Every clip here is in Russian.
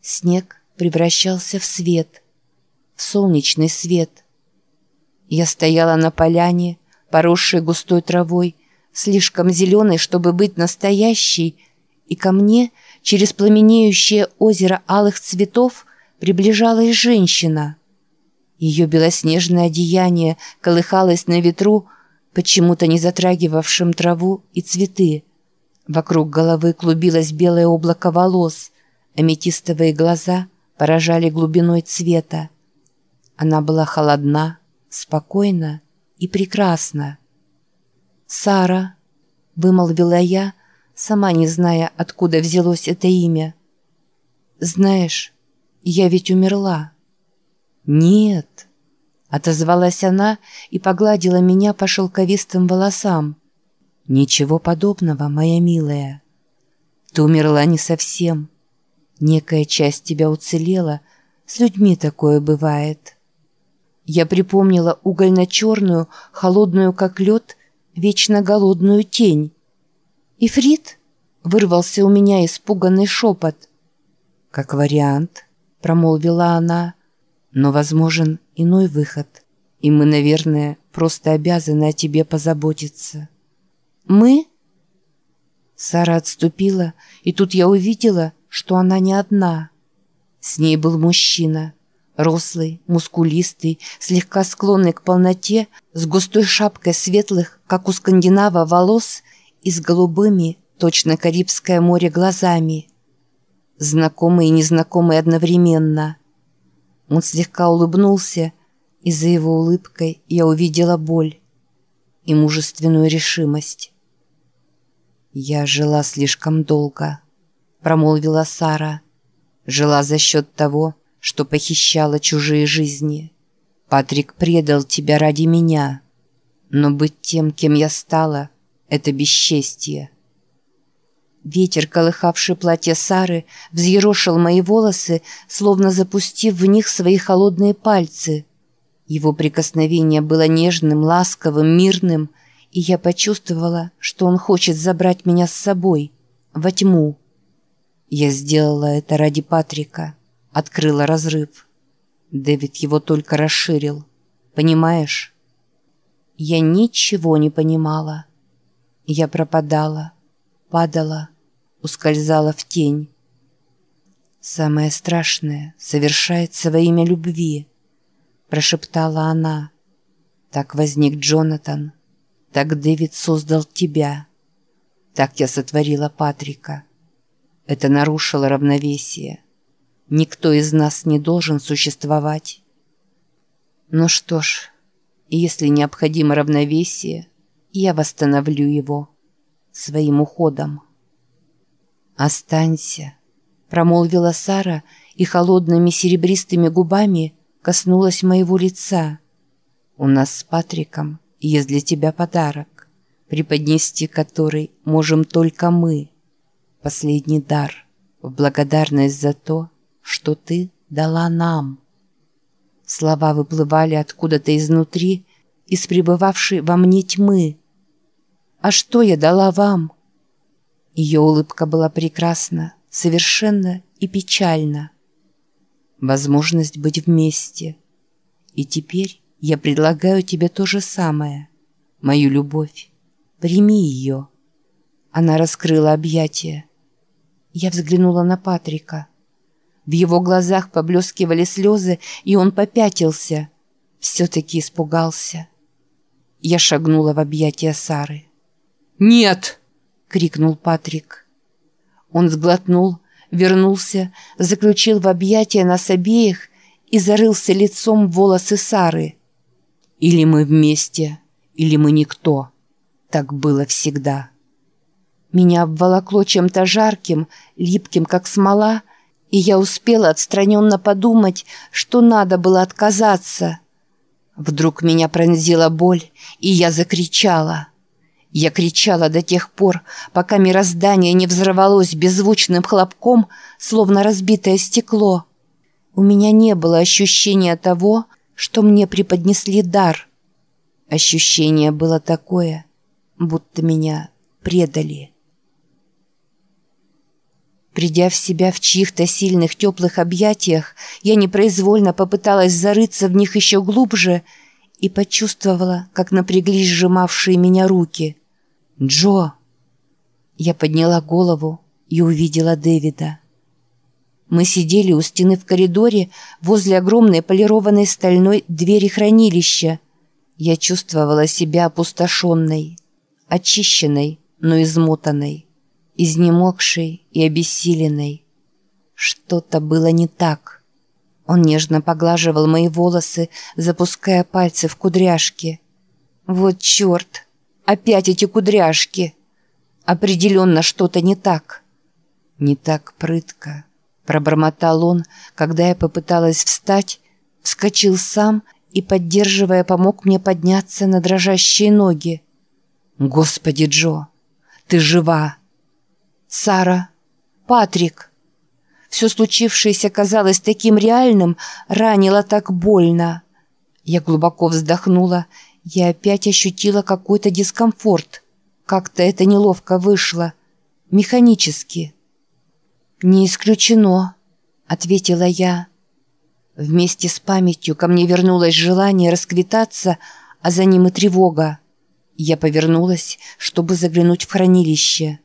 Снег превращался в свет, в солнечный свет. Я стояла на поляне, поросшей густой травой, слишком зеленой, чтобы быть настоящей, и ко мне через пламенеющее озеро алых цветов приближалась женщина. Ее белоснежное одеяние колыхалось на ветру, почему-то не затрагивавшим траву и цветы. Вокруг головы клубилось белое облако волос, аметистовые глаза поражали глубиной цвета. Она была холодна, спокойна и прекрасна. «Сара», — вымолвила я, сама не зная, откуда взялось это имя. «Знаешь, я ведь умерла». «Нет», — отозвалась она и погладила меня по шелковистым волосам. «Ничего подобного, моя милая. Ты умерла не совсем. Некая часть тебя уцелела, с людьми такое бывает». Я припомнила угольно-черную, холодную как лед, вечно голодную тень. «Ифрит?» — вырвался у меня испуганный шепот. «Как вариант», — промолвила она, — «но возможен иной выход, и мы, наверное, просто обязаны о тебе позаботиться». «Мы?» Сара отступила, и тут я увидела, что она не одна. С ней был мужчина, рослый, мускулистый, слегка склонный к полноте, с густой шапкой светлых, как у скандинава, волос и с голубыми, точно Карибское море, глазами. Знакомый и незнакомый одновременно. Он слегка улыбнулся, и за его улыбкой я увидела боль и мужественную решимость. «Я жила слишком долго», — промолвила Сара. «Жила за счет того, что похищала чужие жизни. Патрик предал тебя ради меня, но быть тем, кем я стала, — это бесчестье». Ветер, колыхавший платье Сары, взъерошил мои волосы, словно запустив в них свои холодные пальцы. Его прикосновение было нежным, ласковым, мирным, и я почувствовала, что он хочет забрать меня с собой, во тьму. Я сделала это ради Патрика, открыла разрыв. Дэвид его только расширил. Понимаешь? Я ничего не понимала. Я пропадала, падала, ускользала в тень. «Самое страшное совершается во имя любви», – прошептала она. «Так возник Джонатан. Так Дэвид создал тебя. Так я сотворила Патрика. Это нарушило равновесие. Никто из нас не должен существовать. Ну что ж, если необходимо равновесие, я восстановлю его своим уходом. «Останься», — промолвила Сара и холодными серебристыми губами коснулась моего лица. «У нас с Патриком есть для тебя подарок, преподнести который можем только мы. Последний дар в благодарность за то, что ты дала нам». Слова выплывали откуда-то изнутри, из пребывавшей во мне тьмы. «А что я дала вам?» Ее улыбка была прекрасна, совершенно и печальна. Возможность быть вместе. И теперь я предлагаю тебе то же самое. Мою любовь. Прими ее. Она раскрыла объятия. Я взглянула на Патрика. В его глазах поблескивали слезы, и он попятился. Все-таки испугался. Я шагнула в объятия Сары. «Нет!» — крикнул Патрик. Он сглотнул, вернулся, заключил в объятия нас обеих и зарылся лицом в волосы Сары. Или мы вместе, или мы никто. Так было всегда. Меня обволокло чем-то жарким, липким, как смола, и я успела отстраненно подумать, что надо было отказаться. Вдруг меня пронзила боль, и я закричала. Я кричала до тех пор, пока мироздание не взорвалось беззвучным хлопком, словно разбитое стекло. У меня не было ощущения того, что мне преподнесли дар. Ощущение было такое, будто меня предали. Придя в себя в чьих-то сильных теплых объятиях, я непроизвольно попыталась зарыться в них еще глубже и почувствовала, как напряглись сжимавшие меня руки. «Джо!» Я подняла голову и увидела Дэвида. Мы сидели у стены в коридоре возле огромной полированной стальной двери хранилища. Я чувствовала себя опустошенной, очищенной, но измотанной изнемогшей и обессиленной. Что-то было не так. Он нежно поглаживал мои волосы, запуская пальцы в кудряшки. Вот черт! Опять эти кудряшки! Определенно что-то не так. Не так прытко. Пробормотал он, когда я попыталась встать, вскочил сам и, поддерживая, помог мне подняться на дрожащие ноги. «Господи, Джо, ты жива!» Сара, Патрик. Все случившееся казалось таким реальным, ранило так больно. Я глубоко вздохнула и опять ощутила какой-то дискомфорт. Как-то это неловко вышло. Механически. «Не исключено», — ответила я. Вместе с памятью ко мне вернулось желание расквитаться, а за ним и тревога. Я повернулась, чтобы заглянуть в хранилище.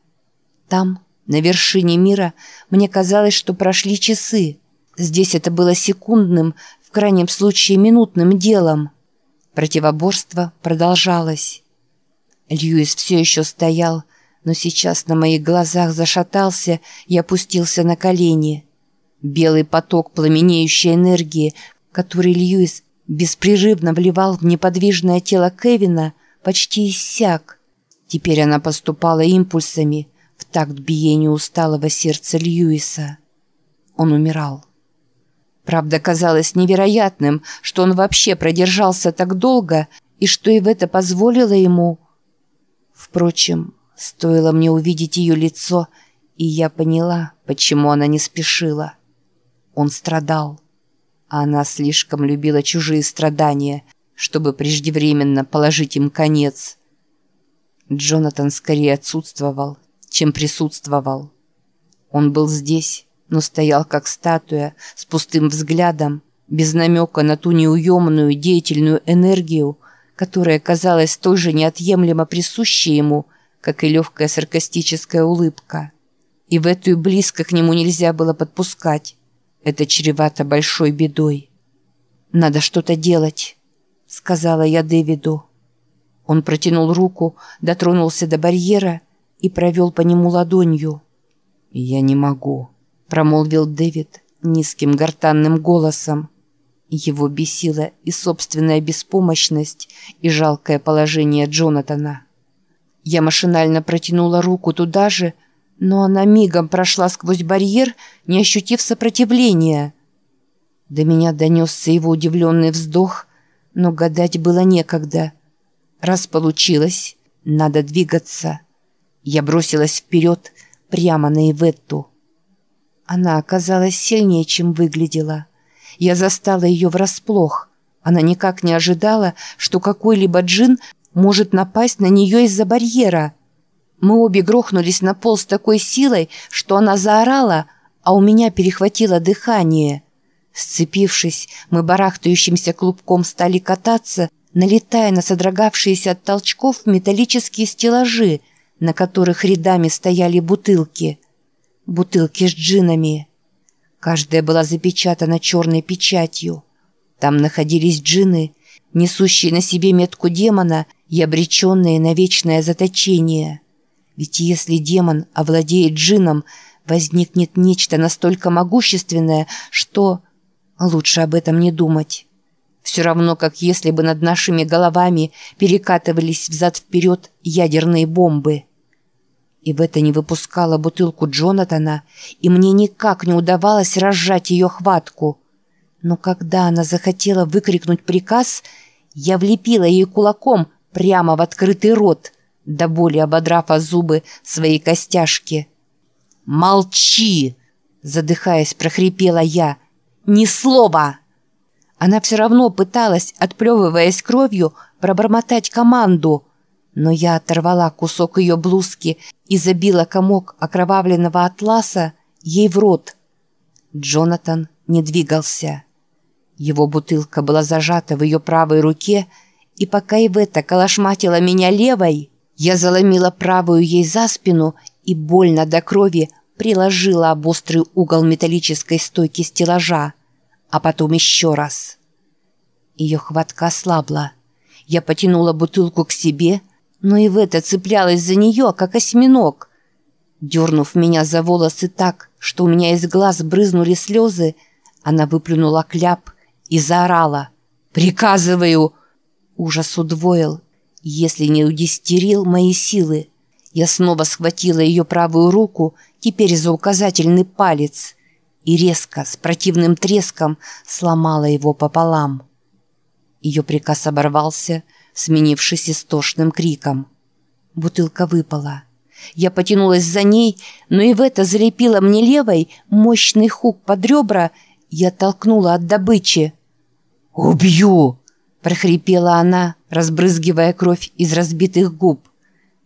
Там, на вершине мира, мне казалось, что прошли часы. Здесь это было секундным, в крайнем случае минутным делом. Противоборство продолжалось. Льюис все еще стоял, но сейчас на моих глазах зашатался и опустился на колени. Белый поток пламенеющей энергии, который Льюис беспрерывно вливал в неподвижное тело Кевина, почти иссяк. Теперь она поступала импульсами – такт биению усталого сердца Льюиса. Он умирал. Правда, казалось невероятным, что он вообще продержался так долго и что и в это позволило ему. Впрочем, стоило мне увидеть ее лицо, и я поняла, почему она не спешила. Он страдал, а она слишком любила чужие страдания, чтобы преждевременно положить им конец. Джонатан скорее отсутствовал, чем присутствовал. Он был здесь, но стоял как статуя, с пустым взглядом, без намека на ту неуемную деятельную энергию, которая казалась столь же неотъемлемо присущей ему, как и легкая саркастическая улыбка. И в эту и близко к нему нельзя было подпускать. Это чревато большой бедой. «Надо что-то делать», — сказала я Дэвиду. Он протянул руку, дотронулся до барьера и провел по нему ладонью. «Я не могу», — промолвил Дэвид низким гортанным голосом. Его бесила и собственная беспомощность, и жалкое положение Джонатана. Я машинально протянула руку туда же, но она мигом прошла сквозь барьер, не ощутив сопротивления. До меня донесся его удивленный вздох, но гадать было некогда. Раз получилось, надо двигаться. Я бросилась вперед, прямо на Иветту. Она оказалась сильнее, чем выглядела. Я застала ее врасплох. Она никак не ожидала, что какой-либо джин может напасть на нее из-за барьера. Мы обе грохнулись на пол с такой силой, что она заорала, а у меня перехватило дыхание. Сцепившись, мы барахтающимся клубком стали кататься, налетая на содрогавшиеся от толчков металлические стеллажи – на которых рядами стояли бутылки. Бутылки с джинами. Каждая была запечатана черной печатью. Там находились джины, несущие на себе метку демона и обреченные на вечное заточение. Ведь если демон овладеет джином, возникнет нечто настолько могущественное, что... Лучше об этом не думать. Все равно, как если бы над нашими головами перекатывались взад-вперед ядерные бомбы. И в это не выпускала бутылку Джонатана, и мне никак не удавалось разжать ее хватку. Но когда она захотела выкрикнуть приказ, я влепила ей кулаком прямо в открытый рот, до боли ободрав о зубы своей костяшки. «Молчи!» — задыхаясь, прохрипела я. «Ни слова!» Она все равно пыталась, отплевываясь кровью, пробормотать команду — но я оторвала кусок ее блузки и забила комок окровавленного атласа ей в рот. Джонатан не двигался. Его бутылка была зажата в ее правой руке, и пока Ивета калашматила меня левой, я заломила правую ей за спину и больно до крови приложила об острый угол металлической стойки стеллажа, а потом еще раз. Ее хватка ослабла. Я потянула бутылку к себе, но Ивета цеплялась за нее, как осьминог. Дернув меня за волосы так, что у меня из глаз брызнули слезы, она выплюнула кляп и заорала. «Приказываю!» Ужас удвоил, если не удистерил мои силы. Я снова схватила ее правую руку, теперь за указательный палец, и резко, с противным треском, сломала его пополам. Ее приказ оборвался, сменившись истошным криком. Бутылка выпала. Я потянулась за ней, но и в это залепила мне левой мощный хук под ребра и оттолкнула от добычи. «Убью!» – прохрипела она, разбрызгивая кровь из разбитых губ.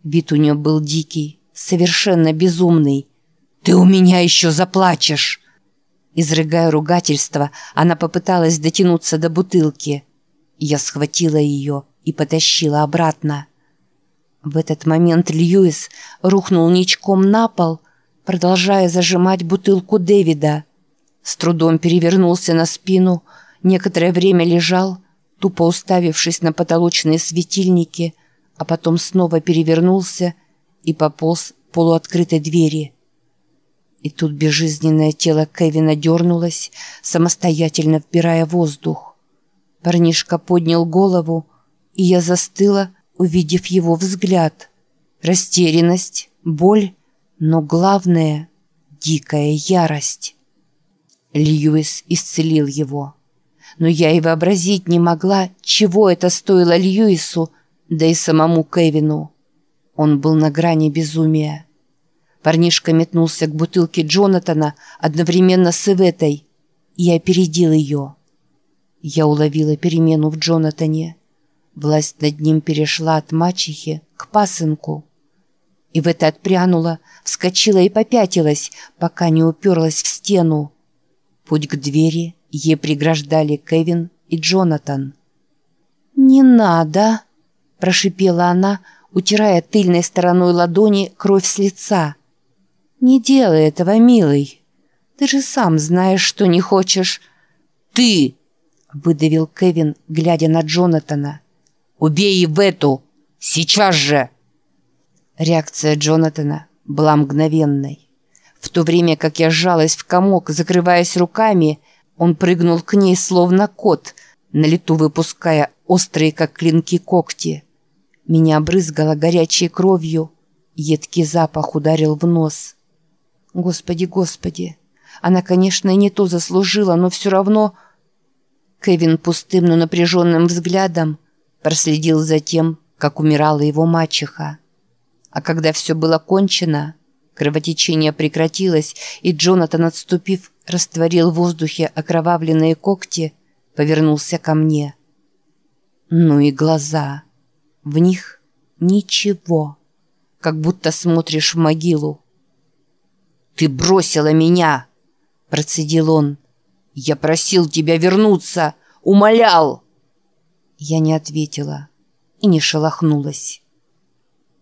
Вид у нее был дикий, совершенно безумный. «Ты у меня еще заплачешь!» Изрыгая ругательство, она попыталась дотянуться до бутылки. Я схватила ее и потащила обратно. В этот момент Льюис рухнул ничком на пол, продолжая зажимать бутылку Дэвида. С трудом перевернулся на спину, некоторое время лежал, тупо уставившись на потолочные светильники, а потом снова перевернулся и пополз полуоткрытой двери. И тут безжизненное тело Кевина дернулось, самостоятельно вбирая воздух. Парнишка поднял голову, и я застыла, увидев его взгляд. Растерянность, боль, но главное — дикая ярость. Льюис исцелил его. Но я и вообразить не могла, чего это стоило Льюису, да и самому Кевину. Он был на грани безумия. Парнишка метнулся к бутылке Джонатана одновременно с Иветой и опередил ее. Я уловила перемену в Джонатане. Власть над ним перешла от мачехи к пасынку. И в это отпрянула, вскочила и попятилась, пока не уперлась в стену. Путь к двери ей преграждали Кевин и Джонатан. «Не надо!» – прошипела она, утирая тыльной стороной ладони кровь с лица. «Не делай этого, милый. Ты же сам знаешь, что не хочешь». «Ты!» – выдавил Кевин, глядя на Джонатана. «Убей в эту! Сейчас же!» Реакция Джонатана была мгновенной. В то время как я сжалась в комок, закрываясь руками, он прыгнул к ней, словно кот, на лету выпуская острые, как клинки, когти. Меня брызгало горячей кровью, едкий запах ударил в нос. Господи, господи, она, конечно, и не то заслужила, но все равно... Кевин пустым, но напряженным взглядом проследил за тем, как умирала его мачеха. А когда все было кончено, кровотечение прекратилось, и Джонатан, отступив, растворил в воздухе окровавленные когти, повернулся ко мне. Ну и глаза. В них ничего. Как будто смотришь в могилу. «Ты бросила меня!» Процедил он. «Я просил тебя вернуться! Умолял!» Я не ответила и не шелохнулась.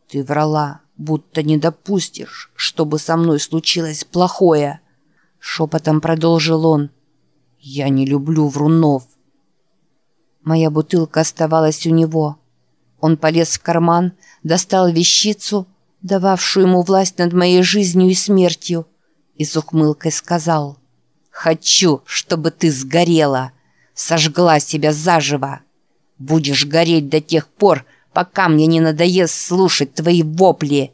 «Ты врала, будто не допустишь, чтобы со мной случилось плохое!» Шепотом продолжил он. «Я не люблю врунов!» Моя бутылка оставалась у него. Он полез в карман, достал вещицу, дававшую ему власть над моей жизнью и смертью, и с ухмылкой сказал «Хочу, чтобы ты сгорела, сожгла себя заживо!» Будешь гореть до тех пор, пока мне не надоест слушать твои вопли.